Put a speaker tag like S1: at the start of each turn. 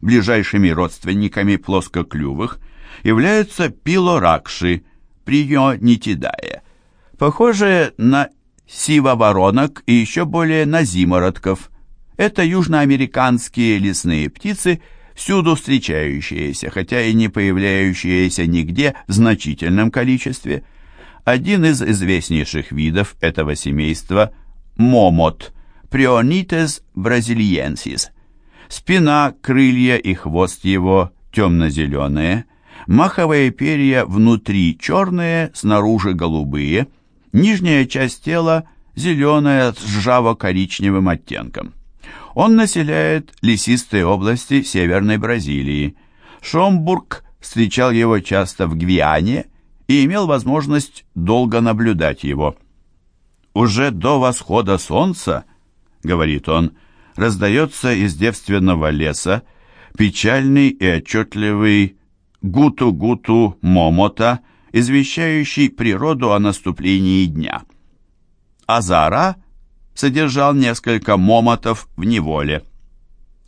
S1: Ближайшими родственниками плоскоклювых являются пилоракши, прионитидае, похожие на сивоворонок и еще более на зимородков. Это южноамериканские лесные птицы, всюду встречающиеся, хотя и не появляющиеся нигде в значительном количестве. Один из известнейших видов этого семейства – момот, Prionites brasiliensis. Спина, крылья и хвост его темно-зеленые, маховые перья внутри черные, снаружи голубые – Нижняя часть тела зеленая с ржаво-коричневым оттенком. Он населяет лесистые области Северной Бразилии. Шомбург встречал его часто в Гвиане и имел возможность долго наблюдать его. «Уже до восхода солнца, — говорит он, — раздается из девственного леса печальный и отчетливый гуту-гуту момота, извещающий природу о наступлении дня. Азара содержал несколько момотов в неволе.